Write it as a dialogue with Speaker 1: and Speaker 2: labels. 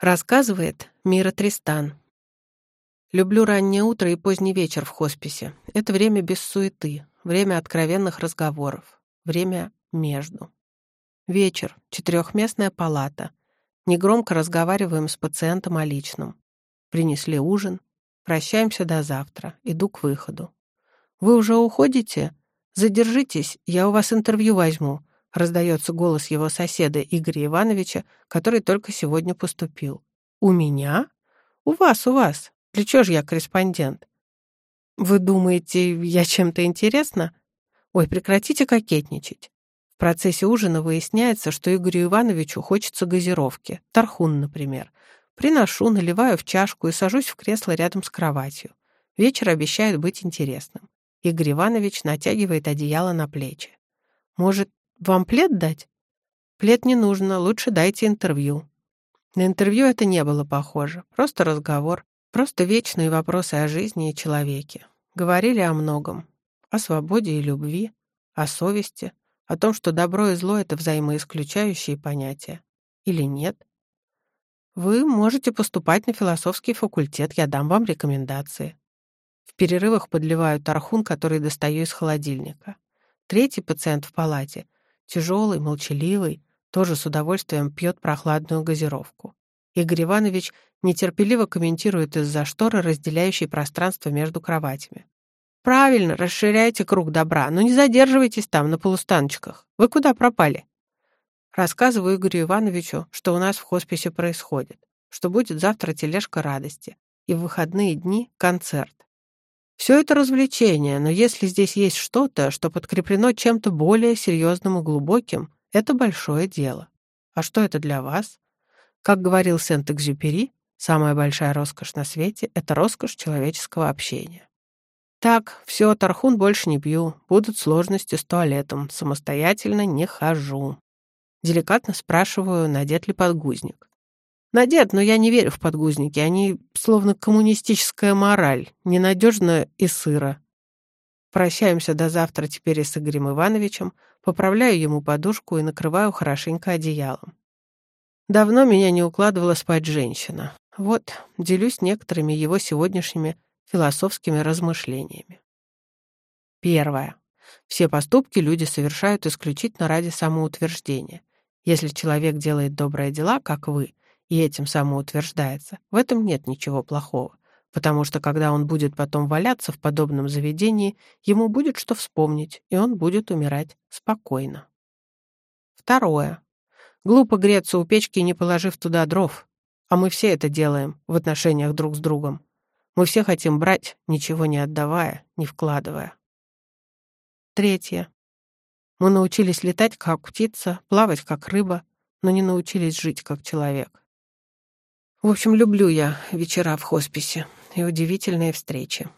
Speaker 1: Рассказывает Мира Тристан. Люблю раннее утро и поздний вечер в хосписе. Это время без суеты, время откровенных разговоров, время между. Вечер, четырехместная палата. Негромко разговариваем с пациентом о личном. Принесли ужин. Прощаемся до завтра. Иду к выходу. «Вы уже уходите? Задержитесь, я у вас интервью возьму», раздается голос его соседа Игоря Ивановича, который только сегодня поступил. «У меня? У вас, у вас. Для чего же я корреспондент?» «Вы думаете, я чем-то интересна?» «Ой, прекратите кокетничать». В процессе ужина выясняется, что Игорю Ивановичу хочется газировки, тархун, например. Приношу, наливаю в чашку и сажусь в кресло рядом с кроватью. Вечер обещает быть интересным. Игорь Иванович натягивает одеяло на плечи. «Может, вам плед дать?» «Плед не нужно, лучше дайте интервью». На интервью это не было похоже. Просто разговор, просто вечные вопросы о жизни и человеке. Говорили о многом. О свободе и любви, о совести, о том, что добро и зло — это взаимоисключающие понятия. Или нет? Вы можете поступать на философский факультет, я дам вам рекомендации. В перерывах подливаю тархун, который достаю из холодильника. Третий пациент в палате, тяжелый, молчаливый, тоже с удовольствием пьет прохладную газировку. Игорь Иванович нетерпеливо комментирует из-за шторы, разделяющей пространство между кроватями. «Правильно, расширяйте круг добра, но не задерживайтесь там, на полустаночках. Вы куда пропали?» Рассказываю Игорю Ивановичу, что у нас в хосписе происходит, что будет завтра тележка радости, и в выходные дни — концерт. Все это развлечение, но если здесь есть что-то, что подкреплено чем-то более серьезным и глубоким, это большое дело. А что это для вас? Как говорил Сент-Экзюпери, самая большая роскошь на свете — это роскошь человеческого общения. Так, все, тархун больше не пью, будут сложности с туалетом, самостоятельно не хожу. Деликатно спрашиваю, надет ли подгузник. Надет, но я не верю в подгузники, они словно коммунистическая мораль, ненадежно и сыро. Прощаемся до завтра теперь и с Игорем Ивановичем, поправляю ему подушку и накрываю хорошенько одеялом. Давно меня не укладывала спать женщина. Вот, делюсь некоторыми его сегодняшними философскими размышлениями. Первое. Все поступки люди совершают исключительно ради самоутверждения. Если человек делает добрые дела, как вы, и этим самоутверждается, в этом нет ничего плохого потому что когда он будет потом валяться в подобном заведении, ему будет что вспомнить, и он будет умирать спокойно. Второе. Глупо греться у печки, не положив туда дров. А мы все это делаем в отношениях друг с другом. Мы все хотим брать, ничего не отдавая, не вкладывая. Третье. Мы научились летать, как птица, плавать, как рыба, но не научились жить, как человек. В общем, люблю я вечера в хосписе и удивительные встречи.